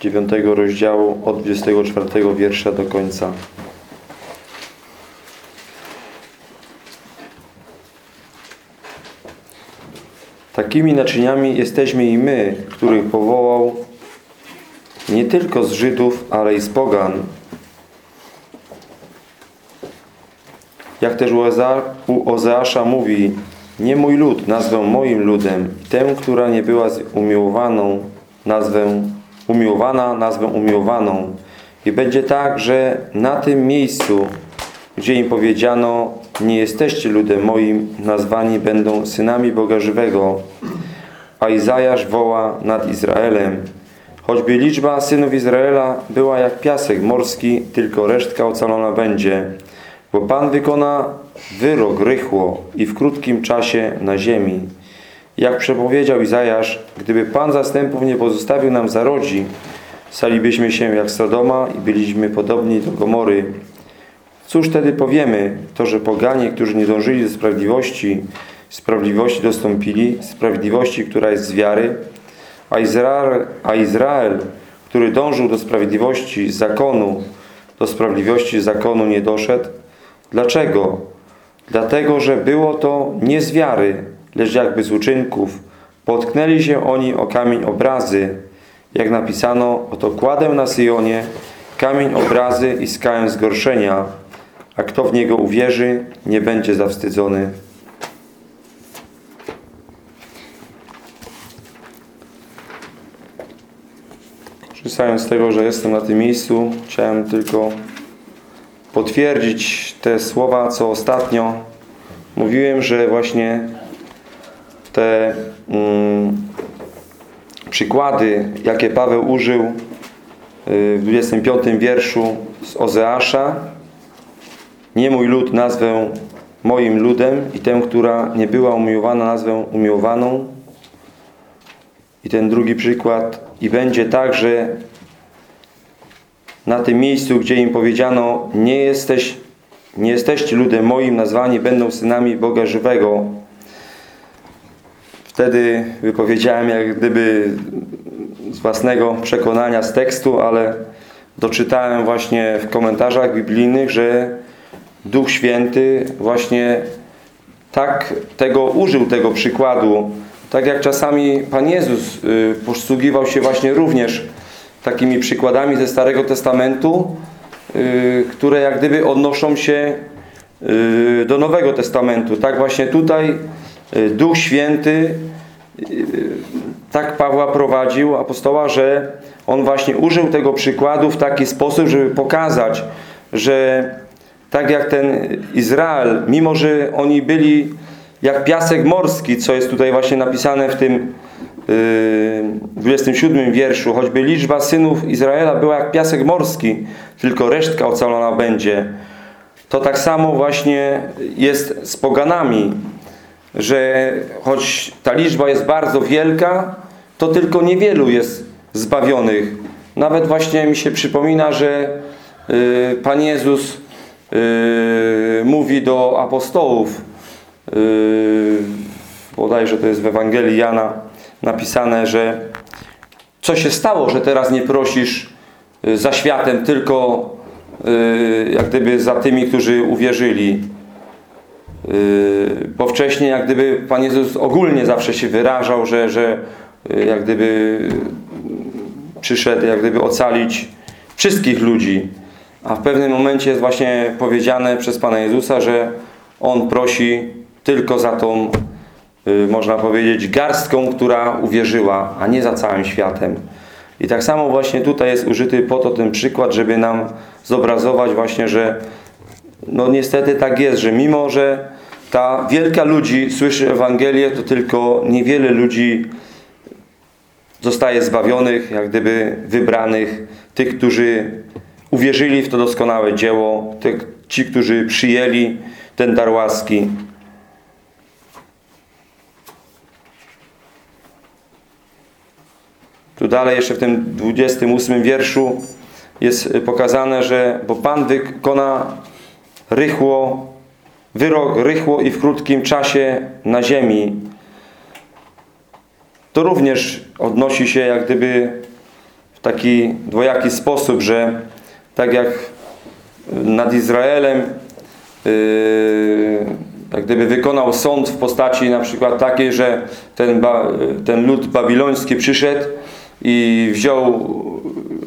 9 rozdziału od 24 wiersza do końca. Takimi naczyniami jesteśmy i my, których powołał nie tylko z Żydów, ale i z pogan. Jak też u Ozeasza mówi, nie mój lud nazwę moim ludem, tę, która nie była umiłowaną, nazwę umiłowana, nazwę umiłowaną. I będzie tak, że na tym miejscu, gdzie im powiedziano, nie jesteście ludem moim, nazwani będą synami Boga żywego. A Izajasz woła nad Izraelem. Choćby liczba synów Izraela była jak piasek morski, tylko resztka ocalona będzie. Bo Pan wykona wyrok rychło i w krótkim czasie na ziemi. Jak przepowiedział Izajasz, gdyby Pan zastępów nie pozostawił nam zarodzi, stalibyśmy się jak Sodoma i byliśmy podobni do Gomory. Cóż wtedy powiemy? To, że poganie, którzy nie dążyli do sprawiedliwości, sprawiedliwości dostąpili, sprawiedliwości, która jest z wiary, a Izrael, a Izrael który dążył do sprawiedliwości zakonu, do sprawiedliwości zakonu nie doszedł. Dlaczego? Dlatego, że było to nie z wiary, lecz jakby z uczynków. Potknęli się oni o kamień obrazy, jak napisano, oto kładę na Syjonie kamień obrazy i skałę zgorszenia, a kto w niego uwierzy, nie będzie zawstydzony. Korzystając z tego, że jestem na tym miejscu, chciałem tylko potwierdzić te słowa, co ostatnio mówiłem, że właśnie te mm, przykłady, jakie Paweł użył y, w 25 wierszu z Ozeasza. Nie mój lud nazwę moim ludem i tę, która nie była umiłowana nazwę umiłowaną. I ten drugi przykład. I będzie tak, że na tym miejscu, gdzie im powiedziano nie jesteś nie jesteście ludem moim, nazwani będą synami Boga żywego. Wtedy wypowiedziałem jak gdyby z własnego przekonania z tekstu, ale doczytałem właśnie w komentarzach biblijnych, że Duch Święty właśnie tak tego użył tego przykładu. Tak jak czasami Pan Jezus y, posługiwał się właśnie również takimi przykładami ze Starego Testamentu, y, które jak gdyby odnoszą się y, do Nowego Testamentu. Tak właśnie tutaj Duch Święty tak Pawła prowadził, apostoła, że on właśnie użył tego przykładu w taki sposób, żeby pokazać, że tak jak ten Izrael, mimo że oni byli jak piasek morski, co jest tutaj właśnie napisane w tym yy, 27 wierszu, choćby liczba synów Izraela była jak piasek morski, tylko resztka ocalona będzie. To tak samo właśnie jest z poganami, że choć ta liczba jest bardzo wielka, to tylko niewielu jest zbawionych. Nawet właśnie mi się przypomina, że yy, Pan Jezus yy, mówi do apostołów, yy, bodajże to jest w Ewangelii Jana napisane, że co się stało, że teraz nie prosisz yy, za światem, tylko yy, jak gdyby za tymi, którzy uwierzyli. Yy, bo wcześniej jak gdyby Pan Jezus ogólnie zawsze się wyrażał, że, że yy, jak gdyby przyszedł jak gdyby ocalić wszystkich ludzi. A w pewnym momencie jest właśnie powiedziane przez Pana Jezusa, że On prosi tylko za tą, yy, można powiedzieć, garstką, która uwierzyła, a nie za całym światem. I tak samo właśnie tutaj jest użyty po to ten przykład, żeby nam zobrazować właśnie, że no niestety tak jest, że mimo, że ta wielka ludzi słyszy Ewangelię, to tylko niewiele ludzi zostaje zbawionych, jak gdyby wybranych, tych, którzy uwierzyli w to doskonałe dzieło, tych, ci, którzy przyjęli ten dar łaski. Tu dalej jeszcze w tym 28 wierszu jest pokazane, że bo Pan wykona rychło, wyrok rychło i w krótkim czasie na ziemi. To również odnosi się jak gdyby w taki dwojaki sposób, że tak jak nad Izraelem yy, jak gdyby wykonał sąd w postaci na przykład takiej, że ten, ten lud babiloński przyszedł i wziął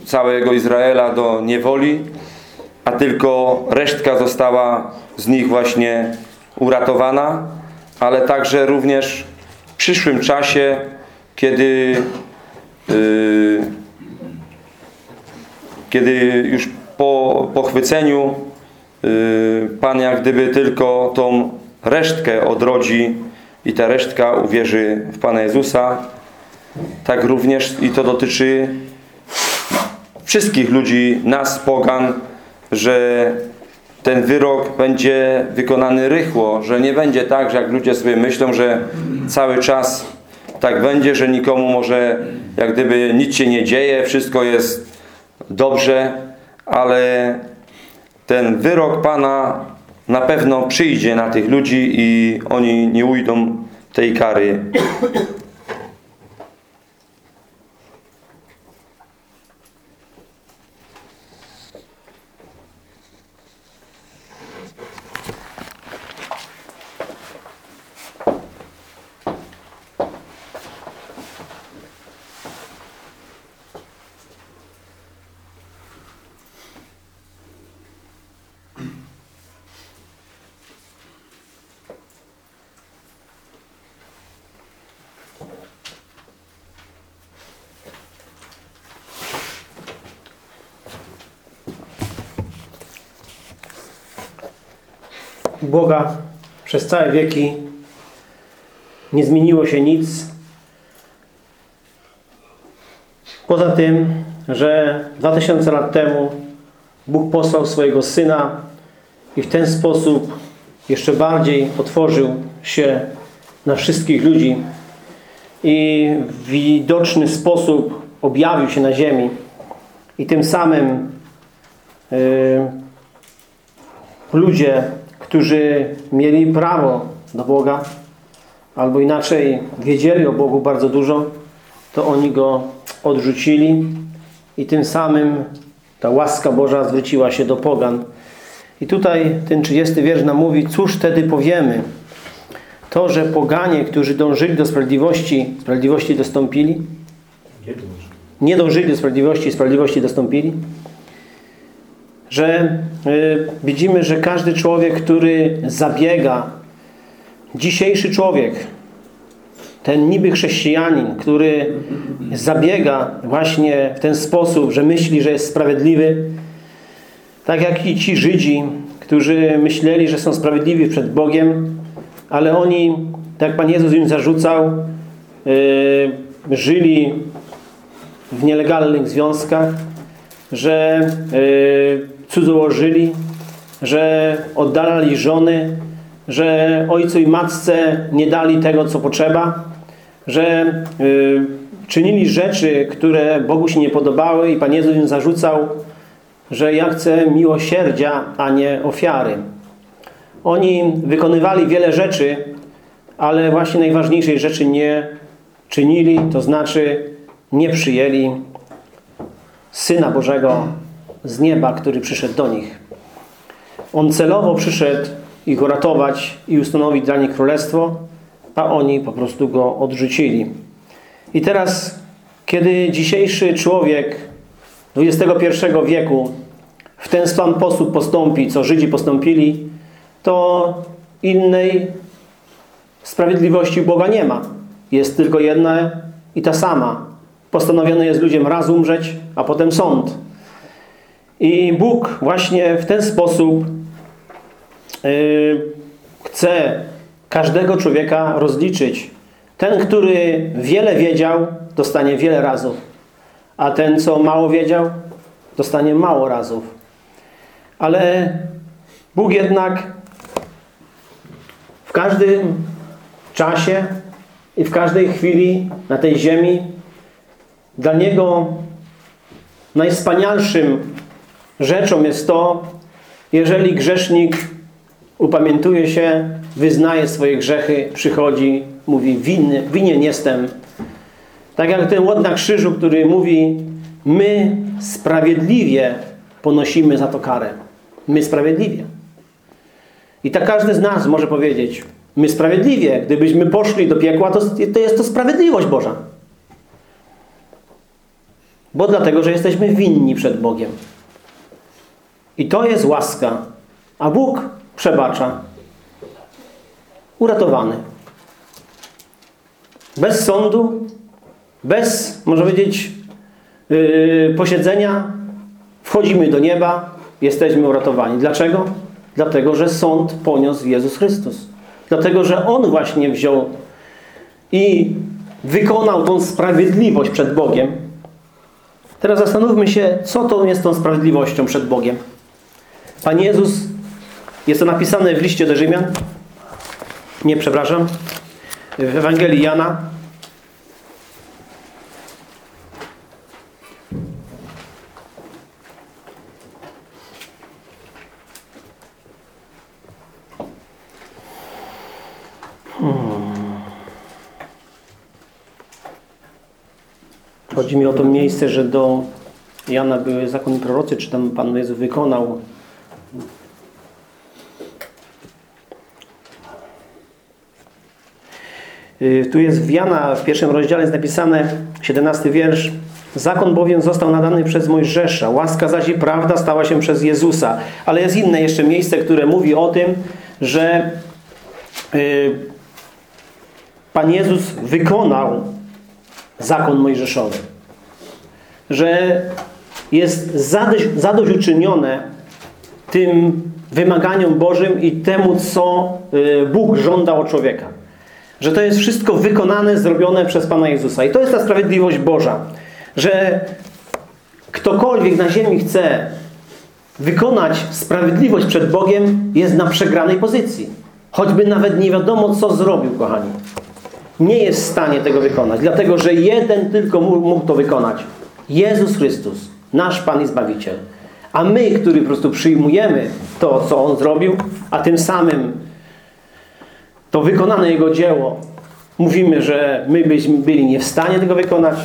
całego Izraela do niewoli, a tylko resztka została z nich właśnie uratowana, ale także również w przyszłym czasie, kiedy yy, kiedy już po pochwyceniu yy, Pan jak gdyby tylko tą resztkę odrodzi i ta resztka uwierzy w Pana Jezusa, tak również i to dotyczy wszystkich ludzi, nas, pogan, że ten wyrok będzie wykonany rychło, że nie będzie tak, że jak ludzie sobie myślą, że cały czas tak będzie, że nikomu może jak gdyby nic się nie dzieje, wszystko jest dobrze, ale ten wyrok Pana na pewno przyjdzie na tych ludzi i oni nie ujdą tej kary. Boga przez całe wieki nie zmieniło się nic. Poza tym, że 2000 lat temu Bóg posłał swojego Syna i w ten sposób jeszcze bardziej otworzył się na wszystkich ludzi i w widoczny sposób objawił się na ziemi i tym samym yy, ludzie którzy mieli prawo do Boga, albo inaczej wiedzieli o Bogu bardzo dużo, to oni Go odrzucili i tym samym ta łaska Boża zwróciła się do pogan. I tutaj ten 30 wiersz nam mówi, cóż wtedy powiemy? To, że poganie, którzy dążyli do sprawiedliwości, sprawiedliwości dostąpili? Nie dążyli do sprawiedliwości, sprawiedliwości dostąpili? Że y, widzimy, że każdy człowiek, który zabiega, dzisiejszy człowiek, ten niby chrześcijanin, który zabiega właśnie w ten sposób, że myśli, że jest sprawiedliwy, tak jak i ci Żydzi, którzy myśleli, że są sprawiedliwi przed Bogiem, ale oni, tak Pan Jezus im zarzucał, yy, żyli w nielegalnych związkach, że yy, cudzołożyli, że oddalali żony, że ojcu i matce nie dali tego, co potrzeba, że y, czynili rzeczy, które Bogu się nie podobały i Pan Jezus im zarzucał, że ja chcę miłosierdzia, a nie ofiary. Oni wykonywali wiele rzeczy, ale właśnie najważniejszej rzeczy nie czynili, to znaczy nie przyjęli Syna Bożego z nieba, który przyszedł do nich. On celowo przyszedł ich uratować i ustanowić dla nich królestwo, a oni po prostu go odrzucili. I teraz, kiedy dzisiejszy człowiek XXI wieku w ten sam sposób postąpi, co Żydzi postąpili, to innej sprawiedliwości Boga nie ma. Jest tylko jedna i ta sama. Postanowione jest ludziom raz umrzeć, a potem sąd. I Bóg właśnie w ten sposób yy, chce każdego człowieka rozliczyć. Ten, który wiele wiedział, dostanie wiele razów. A ten, co mało wiedział, dostanie mało razów. Ale Bóg jednak w każdym czasie i w każdej chwili na tej ziemi dla Niego najwspanialszym rzeczą jest to, jeżeli grzesznik upamiętuje się, wyznaje swoje grzechy, przychodzi, mówi winny, winien jestem. Tak jak ten łod na krzyżu, który mówi my sprawiedliwie ponosimy za to karę. My sprawiedliwie. I tak każdy z nas może powiedzieć, my sprawiedliwie, gdybyśmy poszli do piekła, to, to jest to sprawiedliwość Boża. Bo dlatego, że jesteśmy winni przed Bogiem. I to jest łaska. A Bóg przebacza. Uratowany. Bez sądu, bez, można powiedzieć, yy, posiedzenia, wchodzimy do nieba, jesteśmy uratowani. Dlaczego? Dlatego, że sąd poniósł Jezus Chrystus. Dlatego, że On właśnie wziął i wykonał tą sprawiedliwość przed Bogiem. Teraz zastanówmy się, co to jest tą sprawiedliwością przed Bogiem. Pan Jezus, jest to napisane w liście do Rzymian, nie, przepraszam, w Ewangelii Jana, Chodzi mi o to miejsce, że do Jana były zakony prorocy, czy tam Pan Jezus wykonał. Y, Tu jest w Jana w pierwszym rozdziale jest napisane 17 wiersz. Zakon bowiem został nadany przez Mojżesza, łaska zaś i prawda stała się przez Jezusa. Ale jest inne jeszcze miejsce, które mówi o tym, że y, Pan Jezus wykonał zakon mojżeszowy. Że jest zadość, zadośćuczynione tym wymaganiom Bożym i temu, co y, Bóg żąda od człowieka. Że to jest wszystko wykonane, zrobione przez Pana Jezusa. I to jest ta sprawiedliwość Boża. Że ktokolwiek na ziemi chce wykonać sprawiedliwość przed Bogiem, jest na przegranej pozycji. Choćby nawet nie wiadomo, co zrobił, kochani nie jest w stanie tego wykonać, dlatego że jeden tylko mógł to wykonać. Jezus Chrystus, nasz Pan i Zbawiciel. A my, którzy po prostu przyjmujemy to, co On zrobił, a tym samym to wykonane Jego dzieło, mówimy, że my byśmy byli nie w stanie tego wykonać,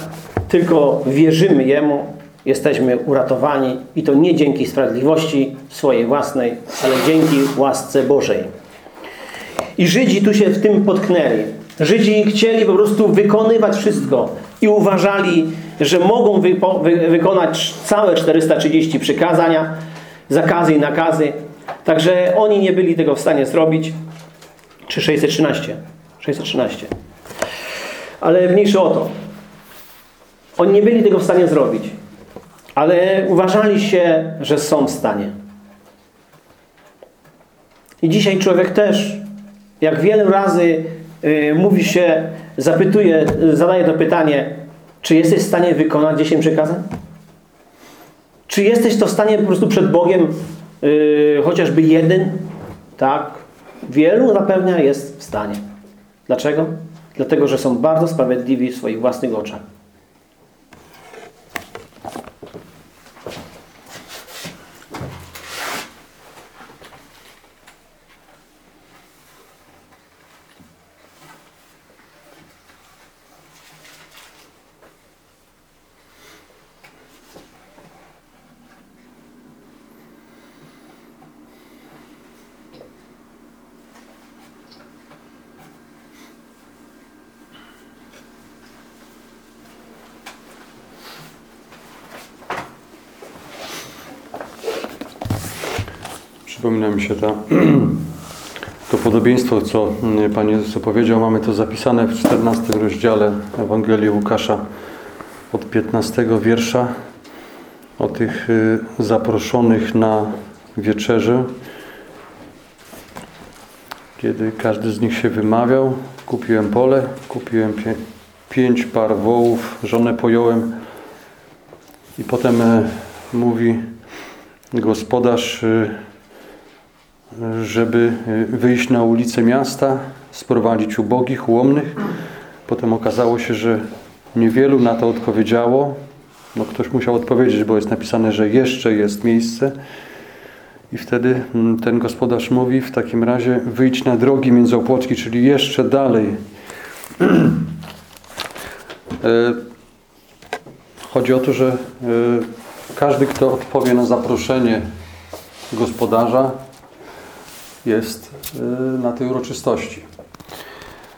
tylko wierzymy Jemu, jesteśmy uratowani i to nie dzięki sprawiedliwości swojej własnej, ale dzięki łasce Bożej. I Żydzi tu się w tym potknęli. Żydzi chcieli po prostu wykonywać wszystko i uważali, że mogą wy, wy, wykonać całe 430 przykazania, zakazy i nakazy. Także oni nie byli tego w stanie zrobić. Czy 613? 613. Ale mniejszy o to. Oni nie byli tego w stanie zrobić. Ale uważali się, że są w stanie. I dzisiaj człowiek też, jak wiele razy mówi się, zapytuje, zadaje to pytanie, czy jesteś w stanie wykonać 10 przykazań? Czy jesteś to w stanie po prostu przed Bogiem yy, chociażby jeden? Tak. Wielu zapewnia jest w stanie. Dlaczego? Dlatego, że są bardzo sprawiedliwi w swoich własnych oczach. Przypomina mi się ta, to podobieństwo, co Pan Jezus opowiedział. Mamy to zapisane w 14 rozdziale Ewangelii Łukasza od 15 wiersza o tych y, zaproszonych na wieczerzę. Kiedy każdy z nich się wymawiał, kupiłem pole, kupiłem pię pięć par wołów, żonę pojąłem i potem e, mówi gospodarz y, żeby wyjść na ulicę miasta, sprowadzić ubogich, ułomnych. Potem okazało się, że niewielu na to odpowiedziało. No ktoś musiał odpowiedzieć, bo jest napisane, że jeszcze jest miejsce. I wtedy ten gospodarz mówi, w takim razie wyjdź na drogi między opłotki, czyli jeszcze dalej. chodzi o to, że e, każdy, kto odpowie na zaproszenie gospodarza, jest e, na tej uroczystości.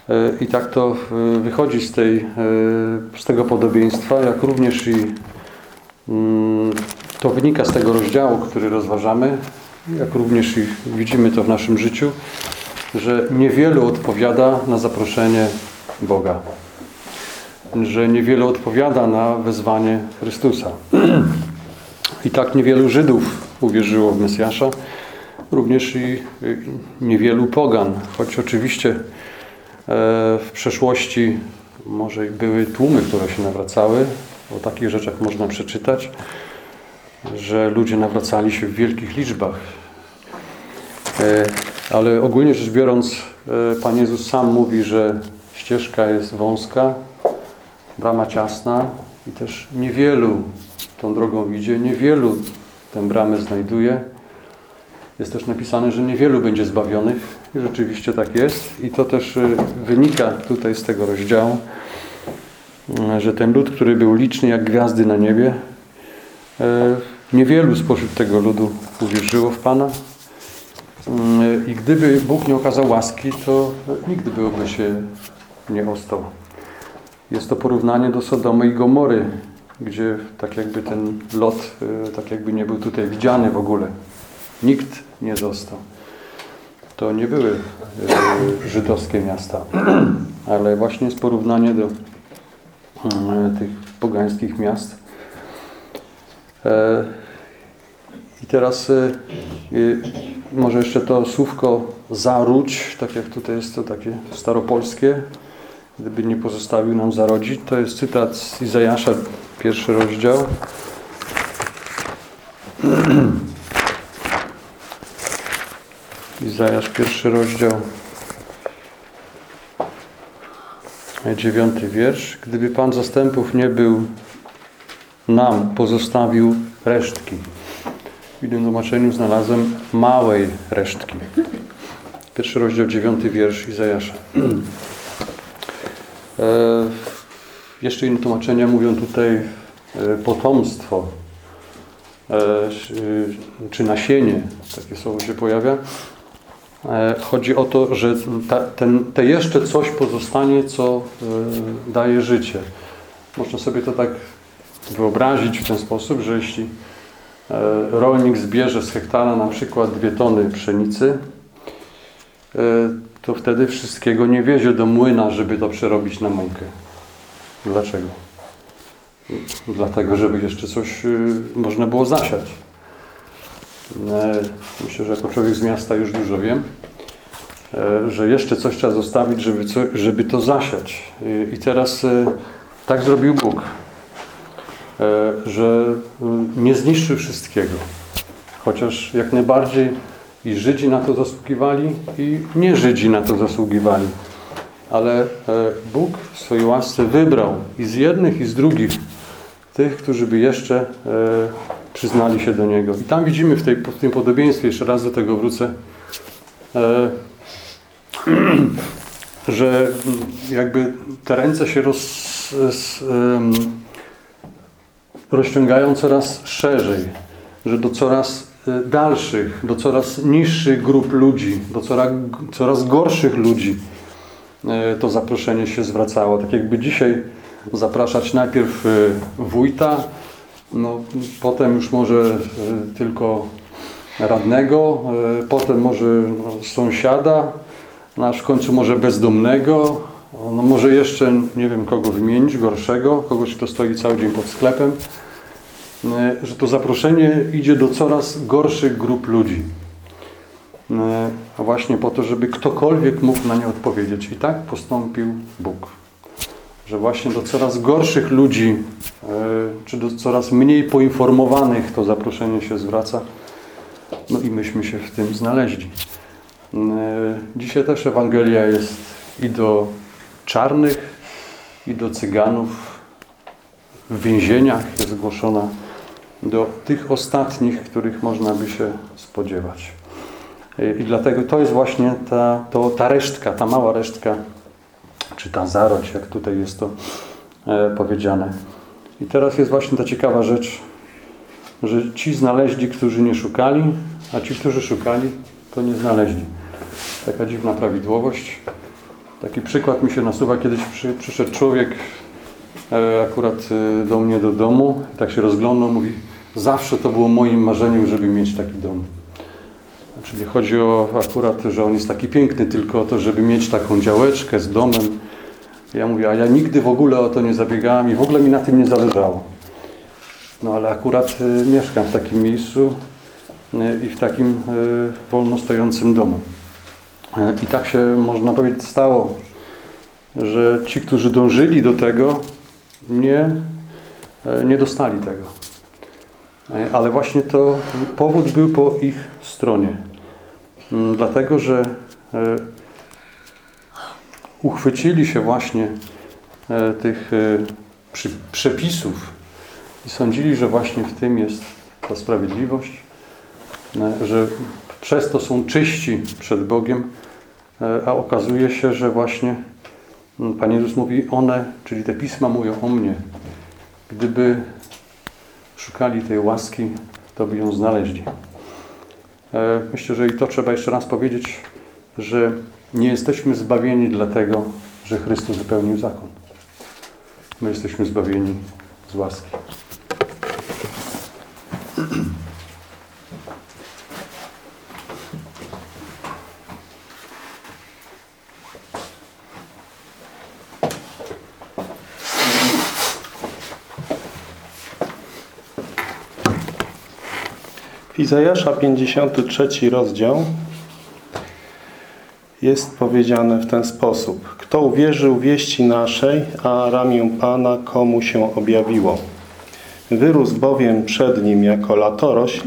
E, I tak to e, wychodzi z, tej, z tego podobieństwa, jak również i mm, to wynika z tego rozdziału, który rozważamy, jak również i widzimy to w naszym życiu, że niewielu odpowiada na zaproszenie Boga. Że niewielu odpowiada na wezwanie Chrystusa. I tak niewielu Żydów uwierzyło w Mesjasza, również i niewielu pogan, choć oczywiście e, w przeszłości może i były tłumy, które się nawracały. O takich rzeczach można przeczytać, że ludzie nawracali się w wielkich liczbach. E, Ale ogólnie rzecz biorąc, e, Pan Jezus sam mówi, że ścieżka jest wąska, brama ciasna i też niewielu tą drogą idzie, niewielu tę bramę znajduje. Jest też napisane, że niewielu będzie zbawionych i rzeczywiście tak jest. I to też e, wynika tutaj z tego rozdziału, e, że ten lud, który był liczny jak gwiazdy na niebie, e, niewielu spośród tego ludu uwierzyło w Pana. I gdyby Bóg nie okazał łaski, to nigdy byłby się nie ostał. Jest to porównanie do Sodomy i Gomory, gdzie tak jakby ten lot tak jakby nie był tutaj widziany w ogóle. Nikt nie został. To nie były e, żydowskie miasta, ale właśnie jest porównanie do e, tych pogańskich miast. E, I teraz e, może jeszcze to słówko zaródź, tak jak tutaj jest to takie staropolskie, gdyby nie pozostawił nam zarodzić. To jest cytat z Izajasza, pierwszy rozdział. Izajasz, pierwszy rozdział, dziewiąty wiersz. Gdyby Pan zastępów nie był nam, pozostawił resztki. W innym tłumaczeniu znalazłem małej resztki. Pierwszy rozdział, dziewiąty wiersz Izajasza. E, jeszcze inne tłumaczenia mówią tutaj e, potomstwo e, czy nasienie, takie słowo się pojawia. E, Chodzi o to, że ta, ten, te jeszcze coś pozostanie, co e, daje życie. Można sobie to tak wyobrazić w ten sposób, że jeśli e, rolnik zbierze z hektara na przykład dwie tony pszenicy, to wtedy wszystkiego nie wiezie do młyna, żeby to przerobić na mąkę. Dlaczego? Dlatego, żeby jeszcze coś można było zasiać. E, Myślę, że jako człowiek z miasta już dużo wiem, e, że jeszcze coś trzeba zostawić, żeby, żeby to zasiać. I teraz e, tak zrobił Bóg, że nie zniszczył wszystkiego. Chociaż jak najbardziej i Żydzi na to zasługiwali, i nie Żydzi na to zasługiwali. Ale Bóg w swojej łasce wybrał i z jednych, i z drugich tych, którzy by jeszcze przyznali się do Niego. I tam widzimy w, tej, w tym podobieństwie, jeszcze raz do tego wrócę, e, że jakby te ręce się roz, rozciągają coraz szerzej, że do coraz e, dalszych, do coraz niższych grup ludzi, do coraz, coraz gorszych ludzi e, to zaproszenie się zwracało. Tak jakby dzisiaj zapraszać najpierw e, wójta, no, potem już może e, tylko radnego, e, potem może no, sąsiada, no, aż w końcu może bezdomnego, no może jeszcze nie wiem kogo wymienić, gorszego, kogoś kto stoi cały dzień pod sklepem, e, że to zaproszenie idzie do coraz gorszych grup ludzi. A właśnie po to, żeby ktokolwiek mógł na nie odpowiedzieć. I tak postąpił Bóg. Że właśnie do coraz gorszych ludzi, e, czy do coraz mniej poinformowanych to zaproszenie się zwraca. No i myśmy się w tym znaleźli. E, Dzisiaj też Ewangelia jest i do czarnych, i do cyganów. W więzieniach jest zgłoszona do tych ostatnich, których można by się spodziewać. I dlatego to jest właśnie ta, to, ta resztka, ta mała resztka, czy ta zarodź, jak tutaj jest to e, powiedziane. I teraz jest właśnie ta ciekawa rzecz, że ci znaleźli, którzy nie szukali, a ci, którzy szukali, to nie znaleźli. Taka dziwna prawidłowość. Taki przykład mi się nasuwa. Kiedyś przy, przyszedł człowiek e, akurat e, do mnie do domu, tak się rozglądał, mówi zawsze to było moim marzeniem, żeby mieć taki dom. Czyli chodzi o akurat, że on jest taki piękny, tylko o to, żeby mieć taką działeczkę z domem. Ja mówię, a ja nigdy w ogóle o to nie zabiegałem i w ogóle mi na tym nie zależało. No ale akurat y, mieszkam w takim miejscu y, i w takim y, wolno stojącym domu. Y, I tak się można powiedzieć stało, że ci, którzy dążyli do tego, nie, y, nie dostali tego. Y, Ale właśnie to powód był po ich stronie. Mm, Dlatego, że y, uchwycili się właśnie e, tych e, przepisów i sądzili, że właśnie w tym jest ta sprawiedliwość, e, że przez to są czyści przed Bogiem, e, a okazuje się, że właśnie mm, Pan Jezus mówi, one, czyli te pisma mówią o mnie. Gdyby szukali tej łaski, to by ją znaleźli. E, Myślę, że i to trzeba jeszcze raz powiedzieć, że nie jesteśmy zbawieni dlatego, że Chrystus wypełnił zakon. My jesteśmy zbawieni z łaski. Izajasza 53 rozdział jest powiedziane w ten sposób. Kto uwierzył wieści naszej, a ramię Pana komu się objawiło? Wyrósł bowiem przed nim jako latorośl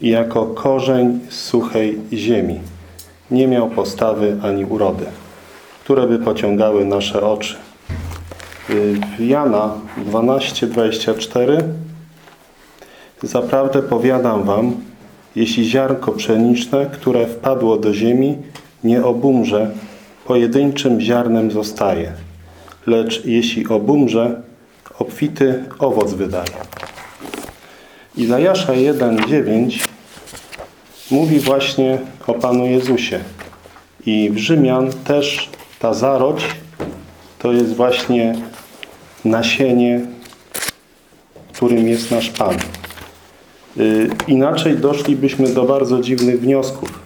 i jako korzeń suchej ziemi. Nie miał postawy ani urody, które by pociągały nasze oczy. Y, Jana 12:24 Zaprawdę powiadam wam, jeśli ziarnko pszeniczne, które wpadło do ziemi, nie obumrze, pojedynczym ziarnem zostaje. Lecz jeśli obumrze, obfity owoc wydaje. Izajasza 1,9 mówi właśnie o Panu Jezusie. I w Rzymian też ta zarodź to jest właśnie nasienie, którym jest nasz Pan. Y, Inaczej doszlibyśmy do bardzo dziwnych wniosków,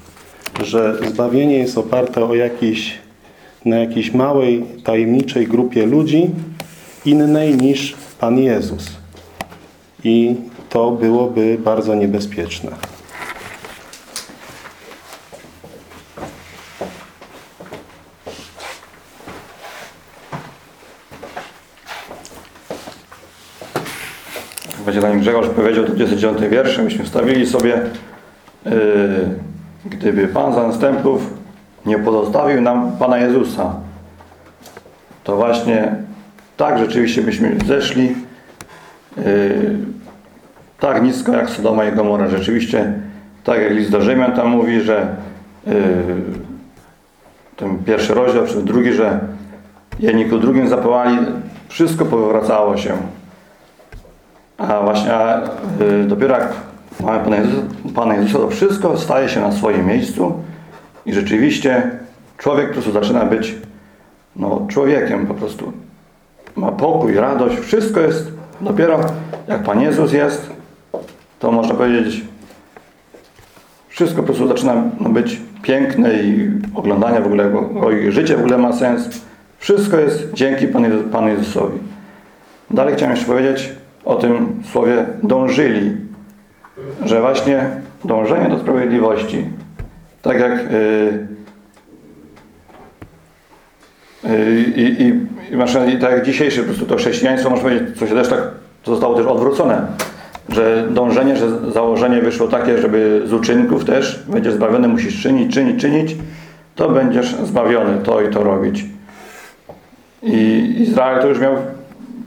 że zbawienie jest oparte o jakiejś, na jakiejś małej, tajemniczej grupie ludzi, innej niż Pan Jezus. I to byłoby bardzo niebezpieczne. Grzegorz powiedział 29 wiersze, myśmy wstawili sobie yy, gdyby Pan za następów nie pozostawił nam Pana Jezusa, to właśnie tak rzeczywiście byśmy zeszli yy, tak nisko jak Sodoma i Gomora. Rzeczywiście, tak jak list do Rzymian tam mówi, że yy, ten pierwszy rozdział, czy drugi, że jedni ku drugim zapałali, wszystko powracało się. A właśnie a, y, dopiero jak mamy Pana Jezusa, Pana Jezusa, to wszystko staje się na swoim miejscu i rzeczywiście człowiek po prostu zaczyna być no, człowiekiem po prostu. Ma pokój, radość, wszystko jest dopiero jak Pan Jezus jest, to można powiedzieć wszystko po prostu zaczyna no, być piękne i oglądanie w ogóle go, go i życie w ogóle ma sens. Wszystko jest dzięki Panu, Jezu- Panu Jezusowi. Dalej chciałem jeszcze powiedzieć o tym słowie dążyli, że właśnie dążenie do sprawiedliwości, tak jak yy, yy, i, i, i, i tak jak dzisiejsze po prostu to chrześcijaństwo, można powiedzieć, co się też tak zostało też odwrócone, że dążenie, że założenie wyszło takie, żeby z uczynków też będziesz zbawiony, musisz czynić, czynić, czynić, to będziesz zbawiony, to i to robić. I Izrael to już miał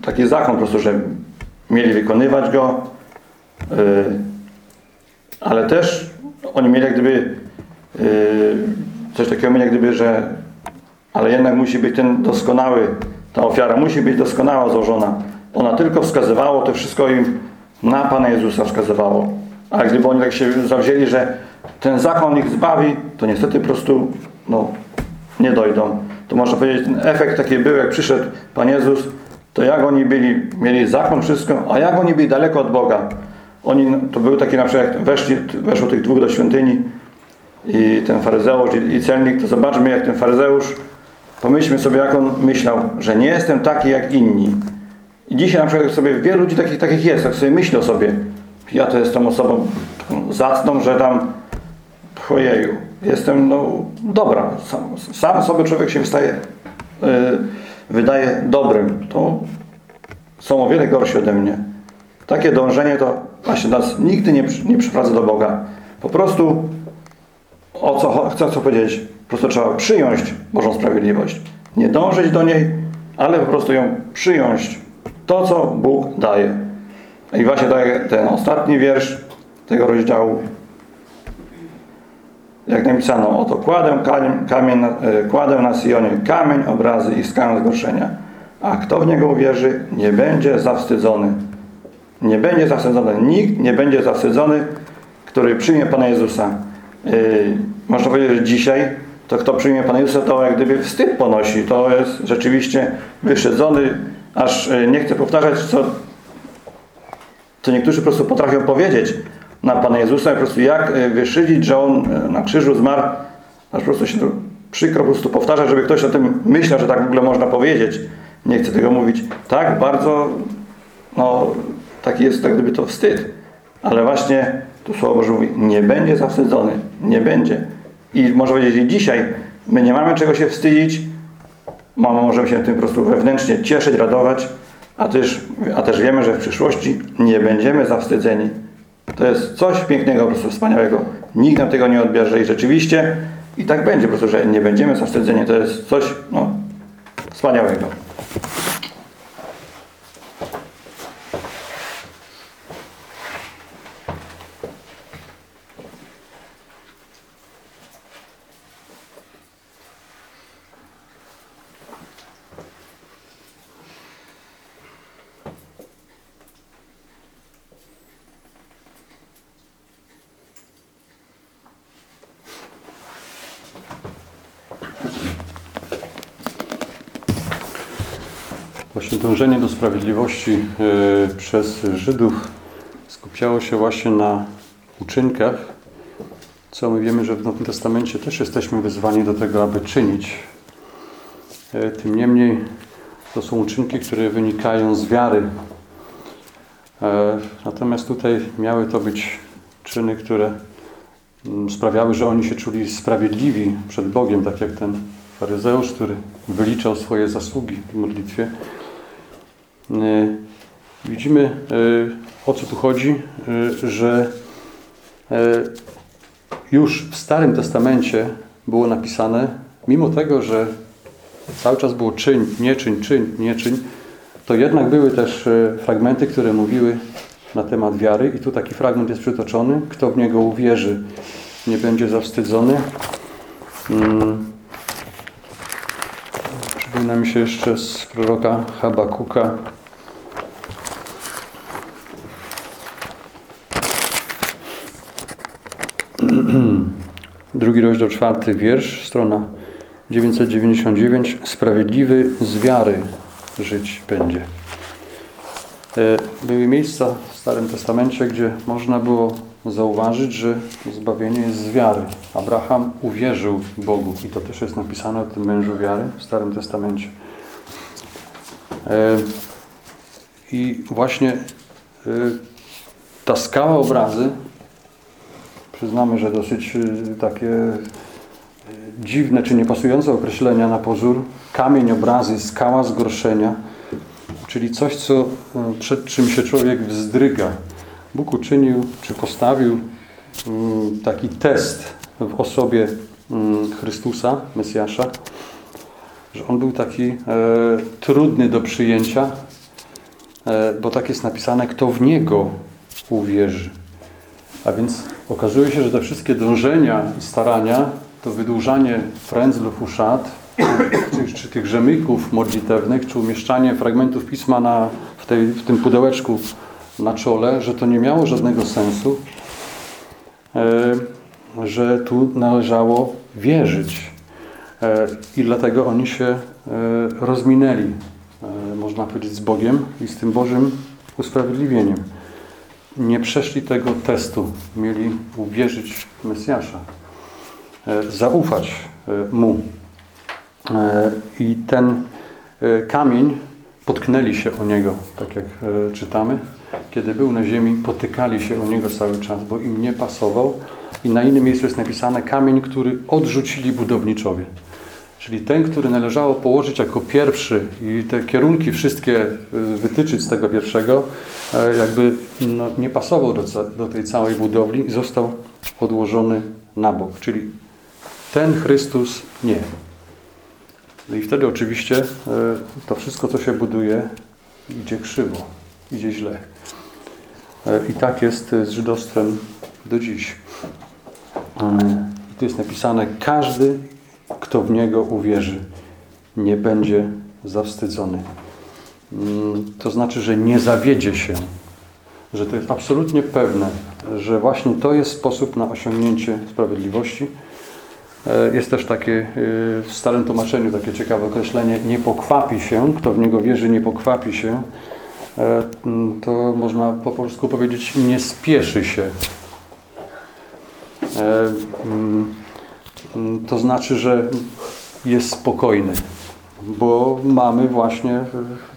taki zakon po prostu, że mieli wykonywać go, yy, ale też oni mieli jak gdyby yy, coś takiego mieli jak gdyby, że ale jednak musi być ten doskonały, ta ofiara musi być doskonała złożona. ona tylko wskazywało, to wszystko im na Pana Jezusa wskazywało. A gdyby oni tak się zawzięli, że ten zakon ich zbawi, to niestety po prostu no, nie dojdą. To można powiedzieć, ten efekt taki był, jak przyszedł Pan Jezus, to jak oni byli, mieli zakon, wszystko, a jak oni byli daleko od Boga. Oni, to był taki na przykład, jak weszli, weszło tych dwóch do świątyni i ten faryzeusz i- i celnik, to zobaczmy jak ten faryzeusz, pomyślmy sobie jak on myślał, że nie jestem taki jak inni. I dzisiaj na przykład sobie wielu ludzi takich, takich jest, tak sobie myśli o sobie. Ja to jestem osobą zacną, że tam ojeju, jestem no dobra. Sam, sam sobie człowiek się wystaje, yy, wydaje dobrym. To są o wiele gorsi ode mnie. Takie dążenie to właśnie nas nigdy nie, nie przyprowadza do Boga. Po prostu o co chcę co powiedzieć? Po prostu trzeba przyjąć Bożą sprawiedliwość. Nie dążyć do niej, ale po prostu ją przyjąć. To, co Bóg daje. I właśnie tak ten ostatni wiersz tego rozdziału. Jak napisano, oto kładę, kamień, e, kładę na Sionie kamień, obrazy i skałę zgorszenia. A kto w niego uwierzy, nie będzie zawstydzony. Nie będzie zawstydzony. Nikt nie będzie zawstydzony, który przyjmie Pana Jezusa. Yy, można powiedzieć, że dzisiaj to kto przyjmie Pana Jezusa, to jak gdyby wstyd ponosi. To jest rzeczywiście wyszedzony, aż yy, nie chcę powtarzać, co, co niektórzy po prostu potrafią powiedzieć na Pana Jezusa, po prostu jak yy, wyszydzić, że On yy, na krzyżu zmarł, aż po prostu się to przykro po prostu powtarza, żeby ktoś o tym myślał, że tak w ogóle można powiedzieć. Nie chcę tego mówić. Tak bardzo no, taki jest tak gdyby to wstyd. Ale właśnie tu Słowo Boże mówi, nie będzie zawstydzony. Nie będzie. I można powiedzieć, że dzisiaj my nie mamy czego się wstydzić, mamy, możemy się tym po prostu wewnętrznie cieszyć, radować, a też, a też wiemy, że w przyszłości nie będziemy zawstydzeni. To jest coś pięknego, po prostu wspaniałego. Nikt nam tego nie odbierze i rzeczywiście i tak będzie po prostu, że nie będziemy zawstydzeni. To jest coś no, wspaniałego. Właśnie dążenie do sprawiedliwości e, przez Żydów skupiało się właśnie na uczynkach, co my wiemy, że w Nowym Testamencie też jesteśmy wyzwani do tego, aby czynić. E, Tym niemniej to są uczynki, które wynikają z wiary. E, Natomiast tutaj miały to być czyny, które mm, sprawiały, że oni się czuli sprawiedliwi przed Bogiem, tak jak ten faryzeusz, który wyliczał swoje zasługi w modlitwie. E, Widzimy, e, o co tu chodzi, e, że już w Starym Testamencie było napisane, mimo tego, że cały czas było czyń, nie czyń, czyń, nie czyń, to jednak były też fragmenty, które mówiły na temat wiary i tu taki fragment jest przytoczony. Kto w niego uwierzy, nie będzie zawstydzony. Mm. Przypomina mi się jeszcze z proroka Habakuka Drugi rozdział, czwarty wiersz, strona 999. Sprawiedliwy z wiary żyć będzie. E, Były miejsca w Starym Testamencie, gdzie można było zauważyć, że zbawienie jest z wiary. Abraham uwierzył Bogu i to też jest napisane o tym mężu wiary w Starym Testamencie. E, I właśnie e, ta skała obrazy przyznamy, że dosyć y, takie y, dziwne czy niepasujące określenia na pozór. Kamień, obrazy, skała zgorszenia, czyli coś, co, y, przed czym się człowiek wzdryga. Bóg uczynił, czy postawił taki test w osobie Chrystusa, Mesjasza, że On był taki e, trudny do przyjęcia, e, bo tak jest napisane, kto w Niego uwierzy. A więc okazuje się, że te wszystkie dążenia i starania, to wydłużanie frędzlów u szat, czy, czy tych rzemyków modlitewnych, czy umieszczanie fragmentów pisma na, w, tej, w tym pudełeczku na czole, że to nie miało żadnego sensu, e, że tu należało wierzyć. E, I dlatego oni się e, rozminęli, można powiedzieć, z Bogiem i z tym Bożym usprawiedliwieniem. Nie przeszli tego testu. Mieli uwierzyć w Mesjasza, e, zaufać e, Mu. E, I ten kamień potknęli się o niego, tak jak czytamy. Kiedy był na ziemi, potykali się o niego cały czas, bo im nie pasował. I na innym miejscu jest napisane kamień, który odrzucili budowniczowie. Czyli ten, który należało położyć jako pierwszy i te kierunki wszystkie y, wytyczyć z tego pierwszego, e, jakby no, nie pasował do, do tej całej budowli i został odłożony na bok. Czyli ten Chrystus nie. No i wtedy oczywiście e, to wszystko, co się buduje, idzie krzywo, idzie źle. E, I tak jest z żydostwem do dziś. I tu jest napisane, każdy, kto w Niego uwierzy, nie będzie zawstydzony. Mm, To znaczy, że nie zawiedzie się, że to jest absolutnie pewne, że właśnie to jest sposób na osiągnięcie sprawiedliwości. E, Jest też takie e, w starym tłumaczeniu takie ciekawe określenie nie pokwapi się, kto w Niego wierzy nie pokwapi się. E, mm, To można po polsku powiedzieć nie spieszy się. To znaczy, że jest spokojny, bo mamy właśnie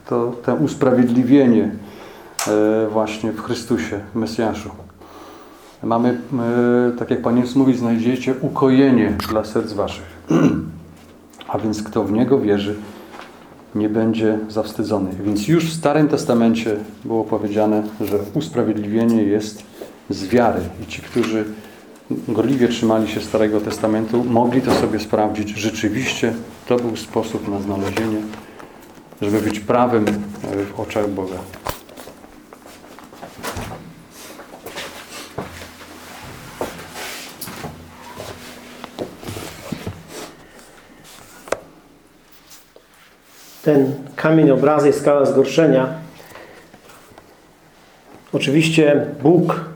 to, to usprawiedliwienie e, właśnie w Chrystusie, w Mesjaszu. Mamy, e, tak jak Pan Jezus mówi, znajdziecie ukojenie dla serc waszych. A więc kto w Niego wierzy, nie będzie zawstydzony. Więc już w Starym Testamencie było powiedziane, że usprawiedliwienie jest z wiary. I ci, którzy gorliwie trzymali się Starego Testamentu, mogli to sobie sprawdzić. Rzeczywiście to był sposób na znalezienie, żeby być prawym e, w oczach Boga. ten kamień obrazy i skala zgorszenia. Oczywiście Bóg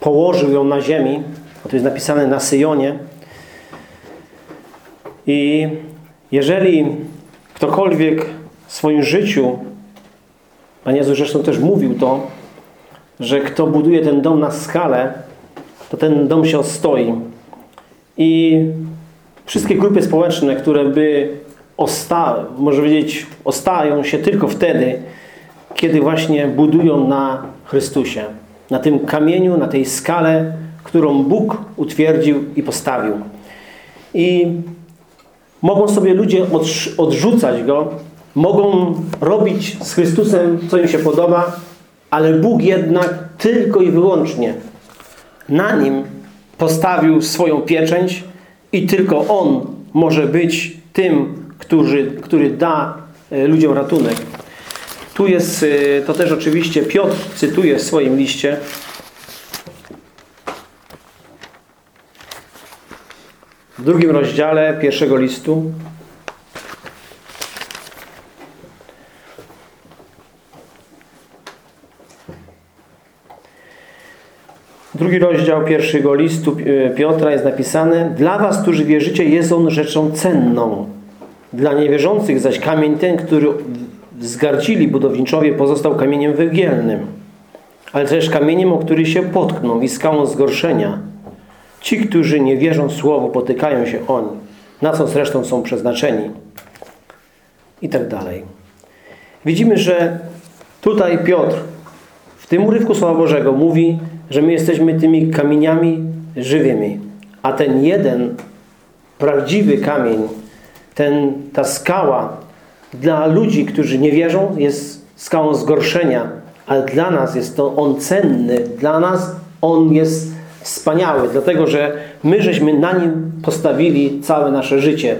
położył ją na ziemi, a to jest napisane na Syjonie. I jeżeli ktokolwiek w swoim życiu, Pan Jezus zresztą też mówił to, że kto buduje ten dom na skalę, to ten dom się ostoi. I wszystkie grupy społeczne, które by osta, może powiedzieć, ostają się tylko wtedy, kiedy właśnie budują na Chrystusie. Na tym kamieniu, na tej skale, którą Bóg utwierdził i postawił. I mogą sobie ludzie odrz- odrzucać Go, mogą robić z Chrystusem, co im się podoba, ale Bóg jednak tylko i wyłącznie na Nim postawił swoją pieczęć i tylko On może być tym, który, który da e, ludziom ratunek. Tu jest, e, to też oczywiście Piotr cytuje w swoim liście. W drugim rozdziale pierwszego listu. Drugi rozdział pierwszego listu e, Piotra jest napisany Dla was, którzy wierzycie, jest on rzeczą cenną. Dla niewierzących zaś kamień ten, który zgardzili budowniczowie, pozostał kamieniem wygielnym. Ale też kamieniem, o który się potkną i skałą zgorszenia. Ci, którzy nie wierzą słowu, potykają się oni. Na co zresztą są przeznaczeni. I tak dalej. Widzimy, że tutaj Piotr w tym urywku Słowa Bożego mówi, że my jesteśmy tymi kamieniami żywymi. A ten jeden prawdziwy kamień, ten, ta skała dla ludzi, którzy nie wierzą, jest skałą zgorszenia, ale dla nas jest to on cenny, dla nas on jest wspaniały, dlatego że my żeśmy na nim postawili całe nasze życie.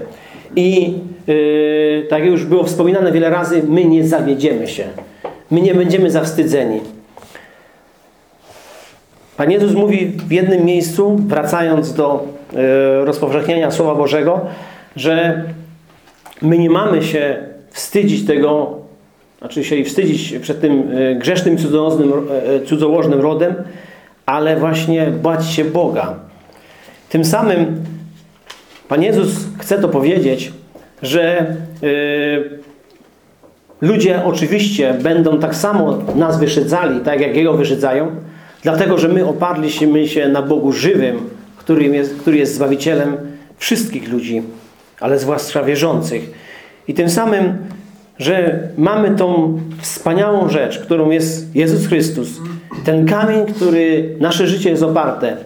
I yy, tak jak już było wspominane wiele razy, my nie zawiedziemy się. My nie będziemy zawstydzeni. Pan Jezus mówi w jednym miejscu, wracając do e, rozpowszechniania Słowa Bożego, że my nie mamy się wstydzić tego, znaczy się wstydzić przed tym e, grzesznym, cudzołóżnym, e, cudzołożnym rodem, ale właśnie bać się Boga. Tym samym Pan Jezus chce to powiedzieć, że ludzie oczywiście będą tak samo nas wyszydzali, tak jak Jego wyszydzają, dlatego, że my oparliśmy się na Bogu żywym, którym jest, który jest Zbawicielem wszystkich ludzi, ale zwłaszcza wierzących. I tym samym, że mamy tą wspaniałą rzecz, którą jest Jezus Chrystus, ten kamień, który nasze życie jest oparte,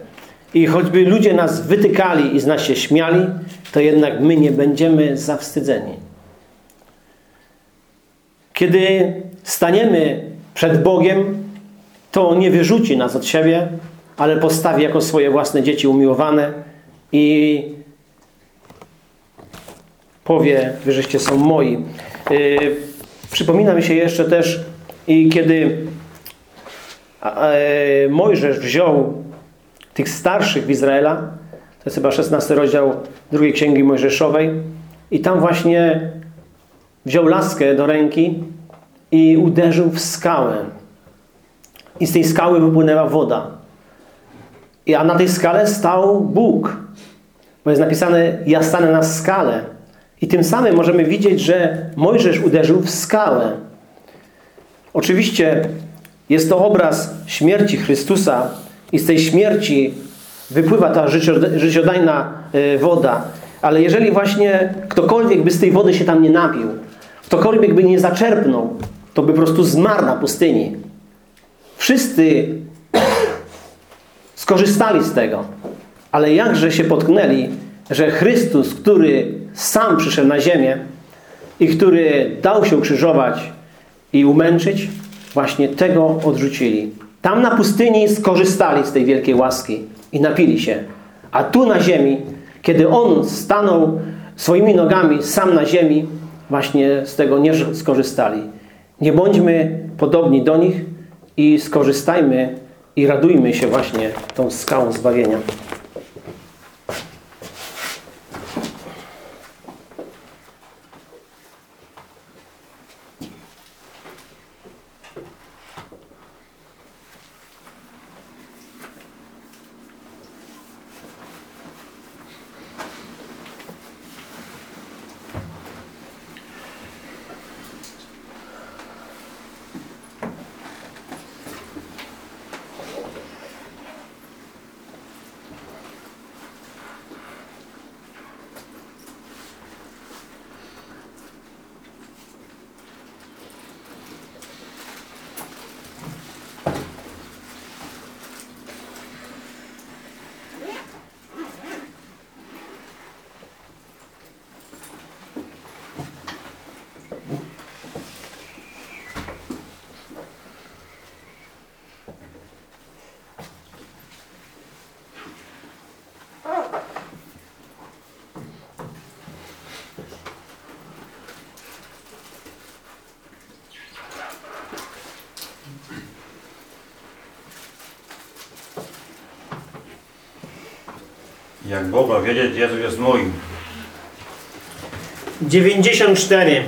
i choćby ludzie nas wytykali i z nas się śmiali, to jednak my nie będziemy zawstydzeni. Kiedy staniemy przed Bogiem, to nie wyrzuci nas od siebie, ale postawi jako swoje własne dzieci umiłowane i powie, żeście są moi. Yy, przypomina mi się jeszcze też i kiedy yy, Mojżesz wziął tych starszych w Izraela, to jest chyba 16 rozdział drugiej Księgi Mojżeszowej i tam właśnie wziął laskę do ręki i uderzył w skałę. I z tej skały wypłynęła woda. I, a na tej skale stał Bóg. Bo jest napisane, ja stanę na skale. I tym samym możemy widzieć, że Mojżesz uderzył w skałę. Oczywiście jest to obraz śmierci Chrystusa i z tej śmierci wypływa ta życiodajna e, woda. Ale jeżeli właśnie ktokolwiek by z tej wody się tam nie napił, ktokolwiek by nie zaczerpnął, to by po prostu zmarł na pustyni. Wszyscy skorzystali z tego. Ale jakże się potknęli, że Chrystus, który sam przyszedł na ziemię i który dał się ukrzyżować i umęczyć, właśnie tego odrzucili. Tam na pustyni skorzystali z tej wielkiej łaski i napili się. A tu na ziemi, kiedy On stanął swoimi nogami sam na ziemi, właśnie z tego nie skorzystali. Nie bądźmy podobni do nich i skorzystajmy i radujmy się właśnie tą skałą zbawienia. Jak Boga wiedzieć, Jezus jest mój. 94.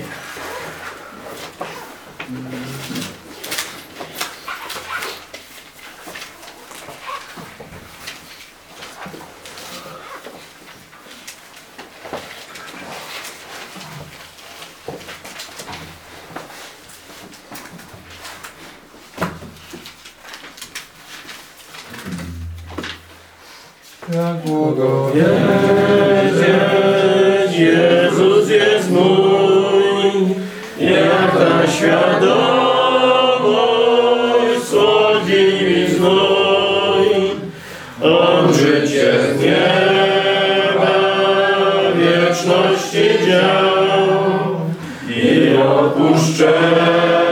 Jezus jest mój, jak ta świadomość słodzi mi znój. On życie z nieba wieczności dział i odpuszczenie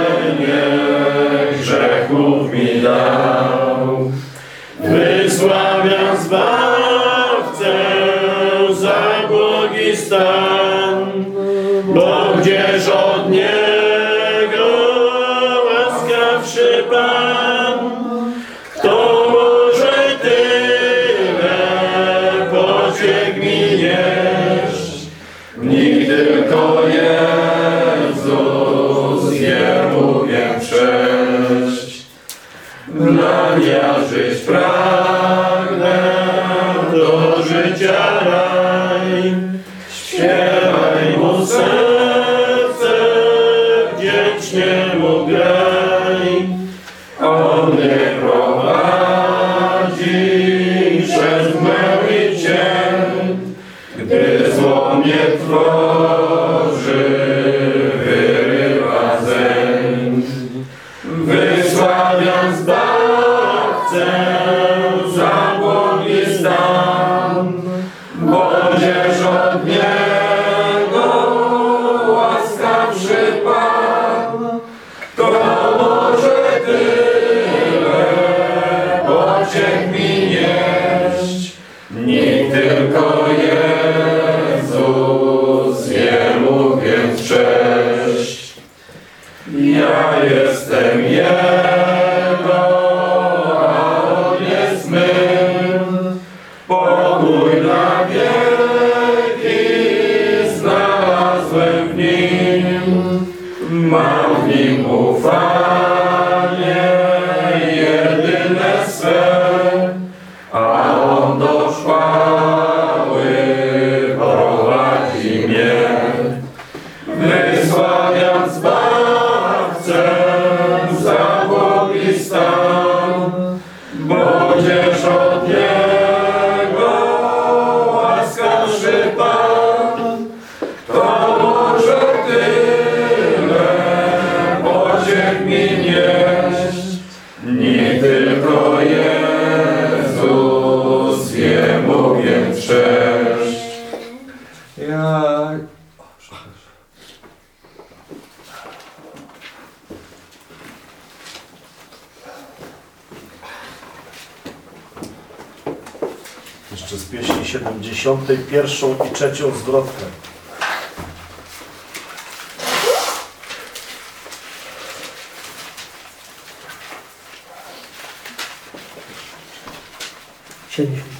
mnie tworzy, 71 i trzecią zwrotkę. Gdy